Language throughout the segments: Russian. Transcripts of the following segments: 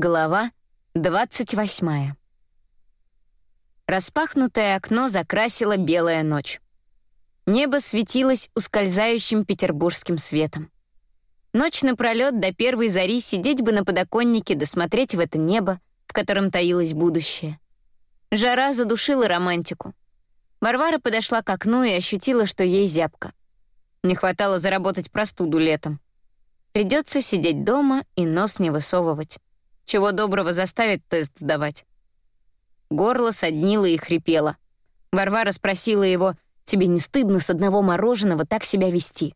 Глава 28. Распахнутое окно закрасила белая ночь. Небо светилось ускользающим петербургским светом. Ночь напролёт до первой зари сидеть бы на подоконнике досмотреть в это небо, в котором таилось будущее. Жара задушила романтику. Варвара подошла к окну и ощутила, что ей зябко. Не хватало заработать простуду летом. Придется сидеть дома и нос не высовывать. Чего доброго заставит тест сдавать. Горло соднило и хрипело. Варвара спросила его, «Тебе не стыдно с одного мороженого так себя вести?»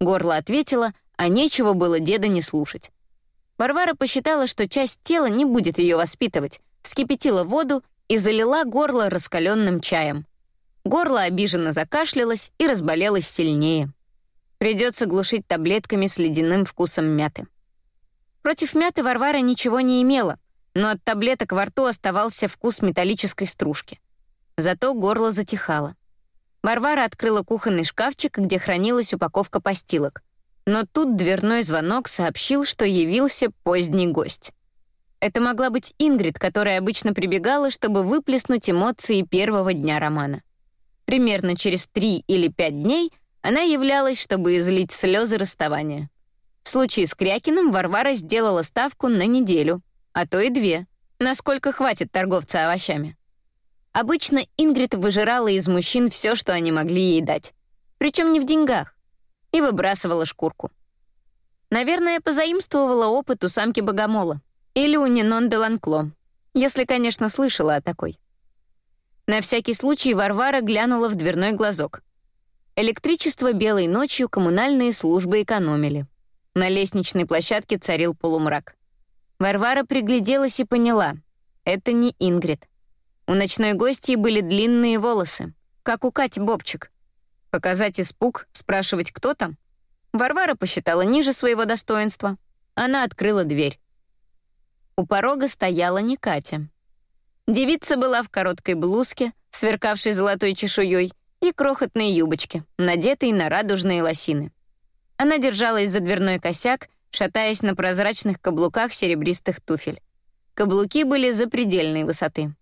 Горло ответила, а нечего было деда не слушать. Варвара посчитала, что часть тела не будет ее воспитывать, вскипятила воду и залила горло раскаленным чаем. Горло обиженно закашлялось и разболелось сильнее. Придется глушить таблетками с ледяным вкусом мяты. Против мяты Варвара ничего не имела, но от таблеток во рту оставался вкус металлической стружки. Зато горло затихало. Варвара открыла кухонный шкафчик, где хранилась упаковка постилок. Но тут дверной звонок сообщил, что явился поздний гость. Это могла быть Ингрид, которая обычно прибегала, чтобы выплеснуть эмоции первого дня романа. Примерно через три или пять дней она являлась, чтобы излить слезы расставания. В случае с Крякиным Варвара сделала ставку на неделю, а то и две, насколько хватит торговца овощами. Обычно Ингрид выжирала из мужчин все, что они могли ей дать. Причем не в деньгах. И выбрасывала шкурку. Наверное, позаимствовала опыт у самки Богомола. Или у Нинон де Ланкло. Если, конечно, слышала о такой. На всякий случай Варвара глянула в дверной глазок. Электричество белой ночью коммунальные службы экономили. На лестничной площадке царил полумрак. Варвара пригляделась и поняла — это не Ингрид. У ночной гостьи были длинные волосы, как у Кати Бобчик. Показать испуг, спрашивать, кто там? Варвара посчитала ниже своего достоинства. Она открыла дверь. У порога стояла не Катя. Девица была в короткой блузке, сверкавшей золотой чешуей, и крохотной юбочке, надетой на радужные лосины. Она держалась за дверной косяк, шатаясь на прозрачных каблуках серебристых туфель. Каблуки были запредельной высоты.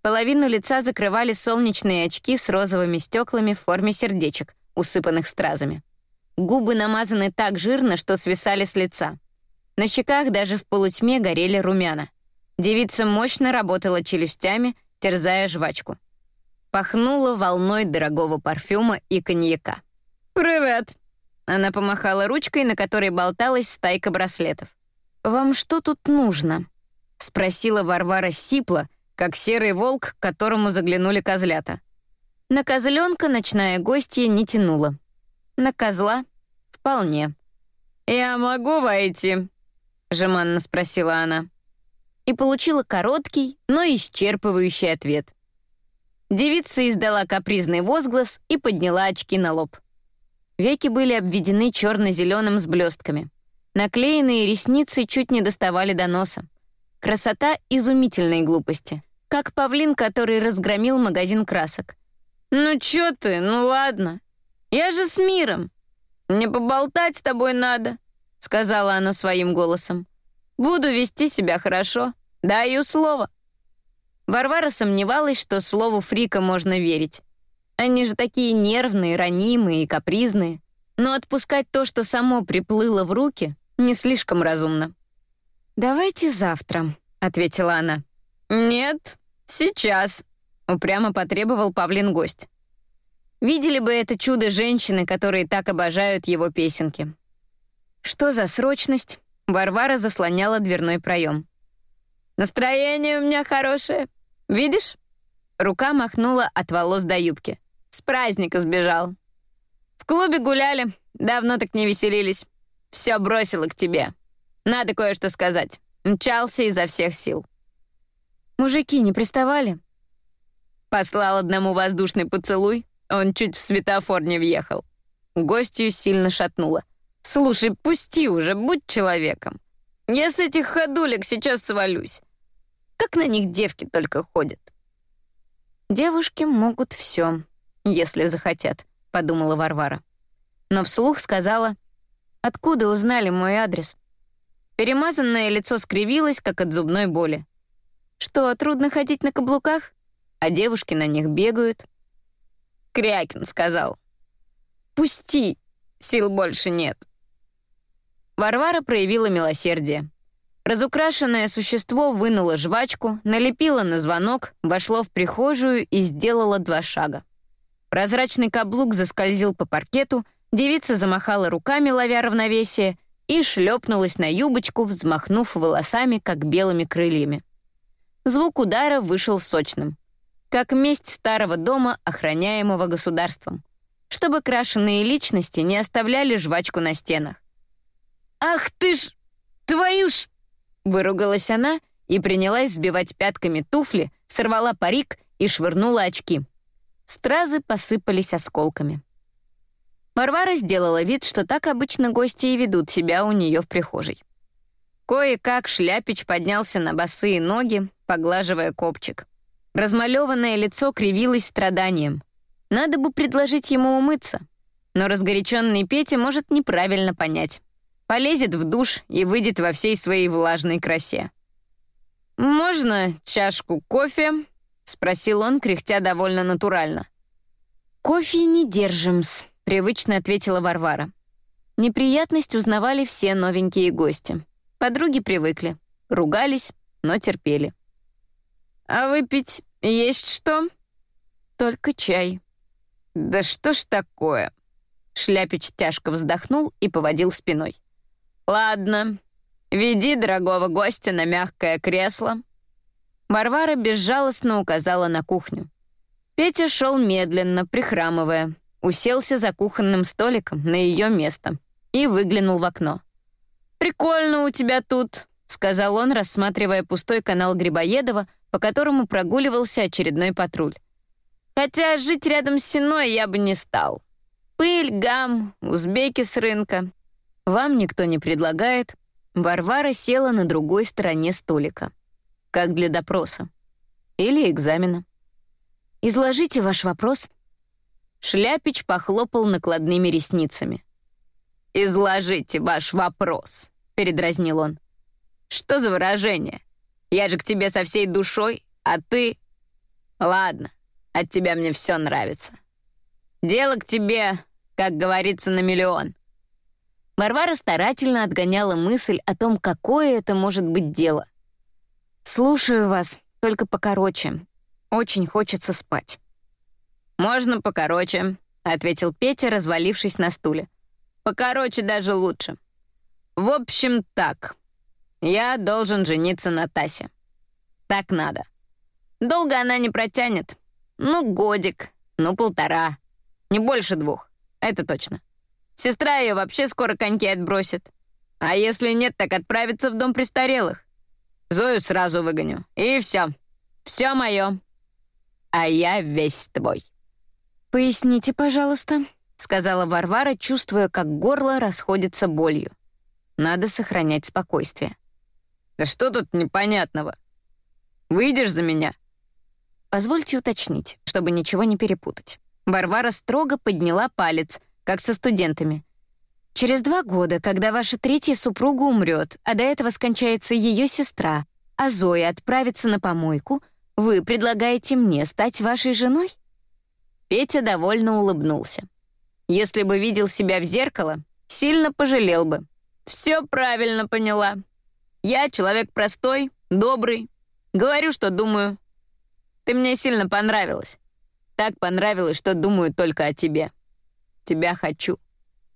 Половину лица закрывали солнечные очки с розовыми стеклами в форме сердечек, усыпанных стразами. Губы намазаны так жирно, что свисали с лица. На щеках даже в полутьме горели румяна. Девица мощно работала челюстями, терзая жвачку. Пахнуло волной дорогого парфюма и коньяка. «Привет!» Она помахала ручкой, на которой болталась стайка браслетов. «Вам что тут нужно?» — спросила Варвара сипло, как серый волк, к которому заглянули козлята. На козленка ночная гостья не тянула. На козла — вполне. «Я могу войти?» — жеманно спросила она. И получила короткий, но исчерпывающий ответ. Девица издала капризный возглас и подняла очки на лоб. Веки были обведены черно-зеленым с блестками. Наклеенные ресницы чуть не доставали до носа. Красота изумительной глупости. Как павлин, который разгромил магазин красок. «Ну чё ты? Ну ладно. Я же с миром. Мне поболтать с тобой надо», — сказала она своим голосом. «Буду вести себя хорошо. Даю слово». Варвара сомневалась, что слову фрика можно верить. Они же такие нервные, ранимые и капризные. Но отпускать то, что само приплыло в руки, не слишком разумно. «Давайте завтра», — ответила она. «Нет, сейчас», — упрямо потребовал Павлин гость. Видели бы это чудо женщины, которые так обожают его песенки. Что за срочность? Варвара заслоняла дверной проем. «Настроение у меня хорошее. Видишь?» Рука махнула от волос до юбки. С праздника сбежал. В клубе гуляли, давно так не веселились. Все бросила к тебе. Надо кое-что сказать. Мчался изо всех сил. Мужики не приставали? Послал одному воздушный поцелуй, он чуть в светофор не въехал. Гостью сильно шатнуло. «Слушай, пусти уже, будь человеком. Я с этих ходулек сейчас свалюсь. Как на них девки только ходят». Девушки могут все если захотят», — подумала Варвара. Но вслух сказала, «Откуда узнали мой адрес?» Перемазанное лицо скривилось, как от зубной боли. Что, трудно ходить на каблуках? А девушки на них бегают. Крякин сказал. «Пусти, сил больше нет». Варвара проявила милосердие. Разукрашенное существо вынуло жвачку, налепило на звонок, вошло в прихожую и сделало два шага. Прозрачный каблук заскользил по паркету, девица замахала руками, ловя равновесие, и шлепнулась на юбочку, взмахнув волосами, как белыми крыльями. Звук удара вышел сочным. Как месть старого дома, охраняемого государством. Чтобы крашеные личности не оставляли жвачку на стенах. «Ах ты ж! Твою ж!» Выругалась она и принялась сбивать пятками туфли, сорвала парик и швырнула очки. Стразы посыпались осколками. Варвара сделала вид, что так обычно гости и ведут себя у нее в прихожей. Кое-как Шляпич поднялся на босые ноги, поглаживая копчик. Размалеванное лицо кривилось страданием. Надо бы предложить ему умыться. Но разгоряченный Петя может неправильно понять. Полезет в душ и выйдет во всей своей влажной красе. «Можно чашку кофе?» — спросил он, кряхтя довольно натурально. «Кофе не держим-с», — привычно ответила Варвара. Неприятность узнавали все новенькие гости. Подруги привыкли, ругались, но терпели. «А выпить есть что?» «Только чай». «Да что ж такое?» Шляпич тяжко вздохнул и поводил спиной. «Ладно, веди дорогого гостя на мягкое кресло». Варвара безжалостно указала на кухню. Петя шел медленно, прихрамывая, уселся за кухонным столиком на ее место и выглянул в окно. «Прикольно у тебя тут», — сказал он, рассматривая пустой канал Грибоедова, по которому прогуливался очередной патруль. «Хотя жить рядом с Синой я бы не стал. Пыль, гам, узбеки с рынка. Вам никто не предлагает». Варвара села на другой стороне столика. Как для допроса. Или экзамена. «Изложите ваш вопрос». Шляпич похлопал накладными ресницами. «Изложите ваш вопрос», — передразнил он. «Что за выражение? Я же к тебе со всей душой, а ты...» «Ладно, от тебя мне все нравится. Дело к тебе, как говорится, на миллион». Варвара старательно отгоняла мысль о том, какое это может быть дело. «Слушаю вас, только покороче. Очень хочется спать». «Можно покороче», — ответил Петя, развалившись на стуле. Покороче даже лучше. В общем, так. Я должен жениться на Тасе. Так надо. Долго она не протянет. Ну, годик, ну, полтора. Не больше двух. Это точно. Сестра ее вообще скоро коньки отбросит. А если нет, так отправится в дом престарелых. Зою сразу выгоню. И все. Все мое. А я весь твой. «Поясните, пожалуйста», — сказала Варвара, чувствуя, как горло расходится болью. Надо сохранять спокойствие. «Да что тут непонятного? Выйдешь за меня?» «Позвольте уточнить, чтобы ничего не перепутать». Варвара строго подняла палец, как со студентами. «Через два года, когда ваша третья супруга умрет, а до этого скончается ее сестра, а Зоя отправится на помойку, вы предлагаете мне стать вашей женой?» Петя довольно улыбнулся. Если бы видел себя в зеркало, сильно пожалел бы. Все правильно поняла. Я человек простой, добрый. Говорю, что думаю. Ты мне сильно понравилась. Так понравилось, что думаю только о тебе. Тебя хочу.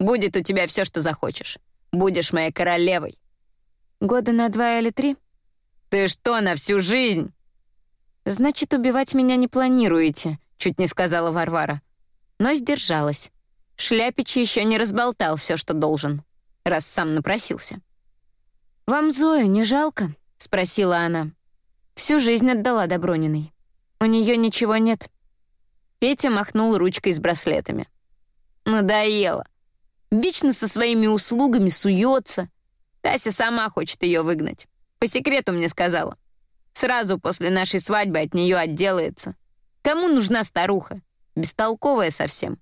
Будет у тебя все, что захочешь. Будешь моей королевой. Года на два или три? Ты что, на всю жизнь? Значит, убивать меня не планируете, чуть не сказала Варвара. Но сдержалась. Шляпич еще не разболтал все, что должен, раз сам напросился. «Вам Зою не жалко?» — спросила она. Всю жизнь отдала Доброниной. У нее ничего нет. Петя махнул ручкой с браслетами. Надоело. Вечно со своими услугами суется. Тася сама хочет ее выгнать. По секрету мне сказала. Сразу после нашей свадьбы от нее отделается. Кому нужна старуха? Бестолковая совсем.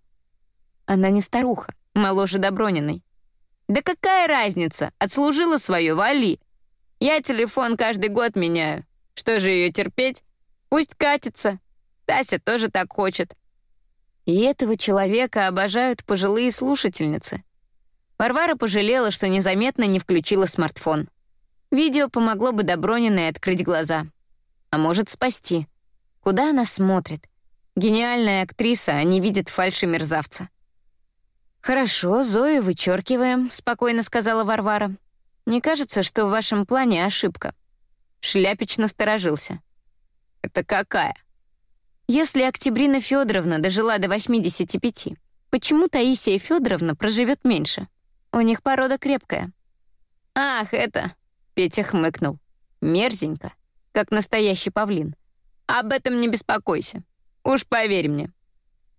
Она не старуха, моложе Доброниной. «Да какая разница? Отслужила свое, вали. Я телефон каждый год меняю. Что же ее терпеть? Пусть катится. Тася тоже так хочет». И этого человека обожают пожилые слушательницы. Варвара пожалела, что незаметно не включила смартфон. Видео помогло бы Доброниной открыть глаза. А может, спасти. Куда она смотрит? Гениальная актриса, а не видит фальши мерзавца. «Хорошо, Зою вычеркиваем», — спокойно сказала Варвара. «Не кажется, что в вашем плане ошибка?» Шляпич насторожился. «Это какая?» «Если Октябрина Федоровна дожила до 85, почему Таисия Федоровна проживет меньше? У них порода крепкая». «Ах, это...» — Петя хмыкнул. «Мерзенько, как настоящий павлин. Об этом не беспокойся. Уж поверь мне».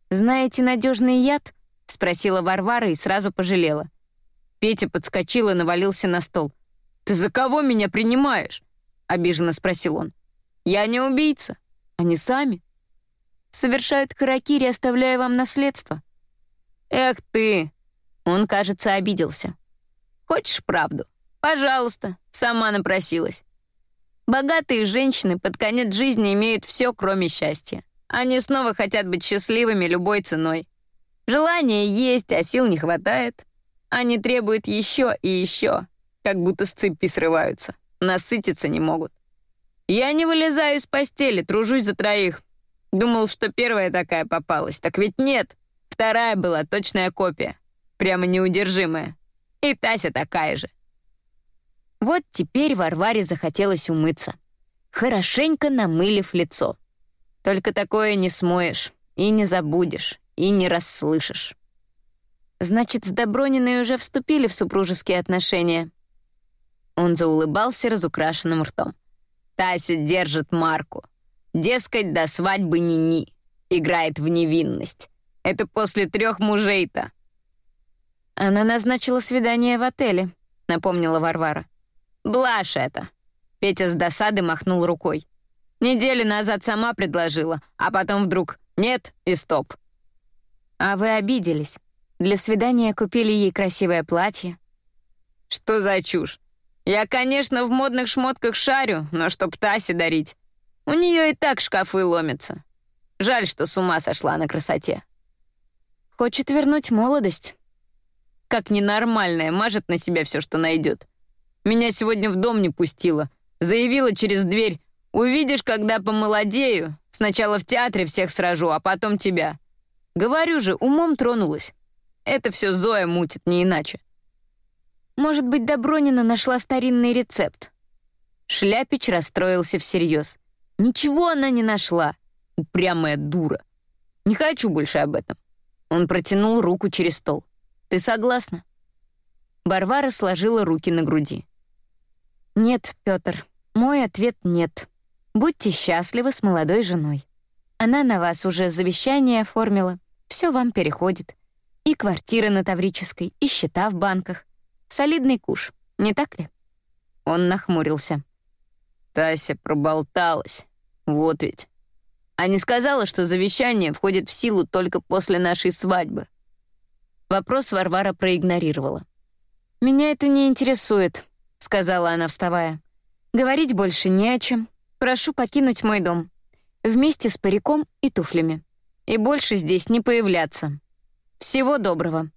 «Знаете надежный яд?» — спросила Варвара и сразу пожалела. Петя подскочил и навалился на стол. «Ты за кого меня принимаешь?» — обиженно спросил он. «Я не убийца. Они сами. Совершают харакири, оставляя вам наследство». «Эх ты!» Он, кажется, обиделся. «Хочешь правду? Пожалуйста, сама напросилась. Богатые женщины под конец жизни имеют все, кроме счастья. Они снова хотят быть счастливыми любой ценой. Желание есть, а сил не хватает. Они требуют еще и еще, как будто с цепи срываются. Насытиться не могут. Я не вылезаю из постели, тружусь за троих. Думал, что первая такая попалась. Так ведь нет. Вторая была точная копия. Прямо неудержимая. И Тася такая же. Вот теперь Варваре захотелось умыться, хорошенько намылив лицо. Только такое не смоешь, и не забудешь, и не расслышишь. Значит, с Доброниной уже вступили в супружеские отношения. Он заулыбался разукрашенным ртом. Тася держит марку. Дескать, до свадьбы ни-ни. Играет в невинность. Это после трех мужей-то. Она назначила свидание в отеле, напомнила Варвара. Блажь это!» Петя с досады махнул рукой. «Недели назад сама предложила, а потом вдруг нет и стоп». «А вы обиделись. Для свидания купили ей красивое платье». «Что за чушь? Я, конечно, в модных шмотках шарю, но чтоб Тасе дарить. У нее и так шкафы ломятся. Жаль, что с ума сошла на красоте». «Хочет вернуть молодость». Как ненормальная, мажет на себя все, что найдет. Меня сегодня в дом не пустила. Заявила через дверь. Увидишь, когда помолодею. Сначала в театре всех сражу, а потом тебя. Говорю же, умом тронулась. Это все Зоя мутит, не иначе. Может быть, Добронина нашла старинный рецепт. Шляпич расстроился всерьез. Ничего она не нашла. Упрямая дура. Не хочу больше об этом. Он протянул руку через стол. Ты согласна? Барвара сложила руки на груди. Нет, Пётр, мой ответ нет. Будьте счастливы с молодой женой. Она на вас уже завещание оформила, все вам переходит. И квартира на Таврической, и счета в банках. Солидный куш, не так ли? Он нахмурился. Тася проболталась. Вот ведь. А не сказала, что завещание входит в силу только после нашей свадьбы. Вопрос Варвара проигнорировала. «Меня это не интересует», — сказала она, вставая. «Говорить больше не о чем. Прошу покинуть мой дом. Вместе с париком и туфлями. И больше здесь не появляться. Всего доброго».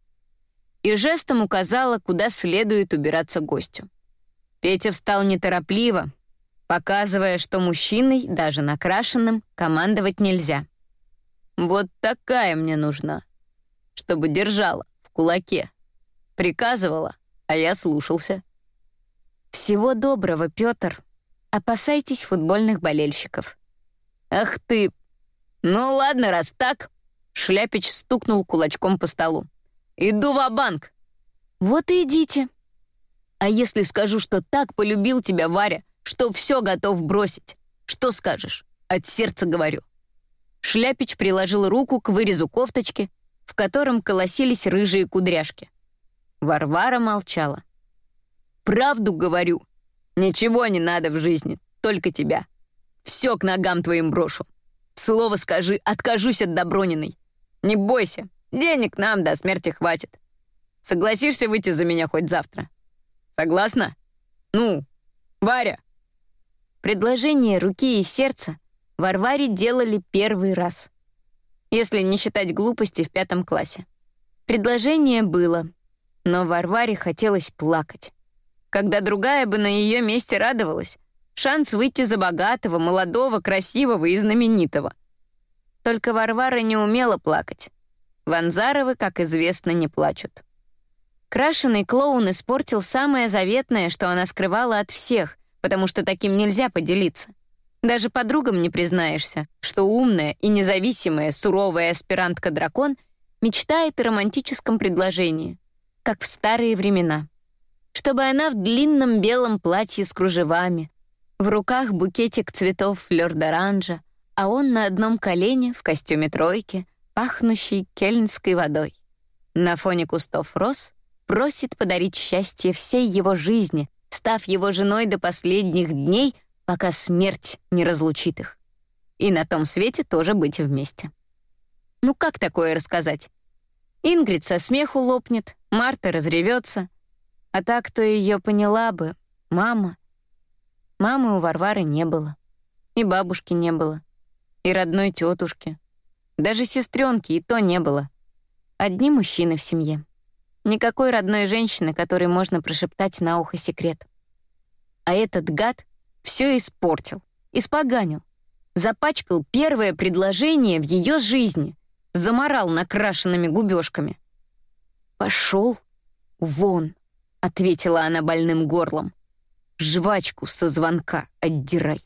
И жестом указала, куда следует убираться гостю. Петя встал неторопливо, показывая, что мужчиной, даже накрашенным, командовать нельзя. «Вот такая мне нужна, чтобы держала в кулаке. Приказывала, а я слушался». «Всего доброго, Пётр. Опасайтесь футбольных болельщиков». «Ах ты! Ну ладно, раз так...» Шляпич стукнул кулачком по столу. «Иду в банк «Вот и идите». «А если скажу, что так полюбил тебя, Варя, что все готов бросить? Что скажешь? От сердца говорю». Шляпич приложил руку к вырезу кофточки, в котором колосились рыжие кудряшки. Варвара молчала. Правду говорю. Ничего не надо в жизни, только тебя. Все к ногам твоим брошу. Слово скажи, откажусь от Доброниной. Не бойся, денег нам до смерти хватит. Согласишься выйти за меня хоть завтра? Согласна? Ну, Варя!» Предложение руки и сердца Варваре делали первый раз. Если не считать глупости в пятом классе. Предложение было, но Варваре хотелось плакать. Когда другая бы на ее месте радовалась, шанс выйти за богатого, молодого, красивого и знаменитого. Только Варвара не умела плакать. Ванзаровы, как известно, не плачут. Крашеный клоун испортил самое заветное, что она скрывала от всех, потому что таким нельзя поделиться. Даже подругам не признаешься, что умная и независимая суровая аспирантка-дракон мечтает о романтическом предложении, как в старые времена. Чтобы она в длинном белом платье с кружевами, в руках букетик цветов флёр-д'оранжа, а он на одном колене в костюме тройки, пахнущий кельнской водой. На фоне кустов роз просит подарить счастье всей его жизни, став его женой до последних дней, пока смерть не разлучит их. И на том свете тоже быть вместе. Ну как такое рассказать? Ингрид со смеху лопнет, Марта разревется. А так, кто ее поняла бы, мама — Мамы у Варвары не было. И бабушки не было. И родной тетушки. Даже сестренки и то не было. Одни мужчины в семье. Никакой родной женщины, которой можно прошептать на ухо секрет. А этот гад все испортил, испоганил. Запачкал первое предложение в ее жизни. Заморал накрашенными губежками. «Пошел вон», — ответила она больным горлом. Жвачку со звонка отдирай.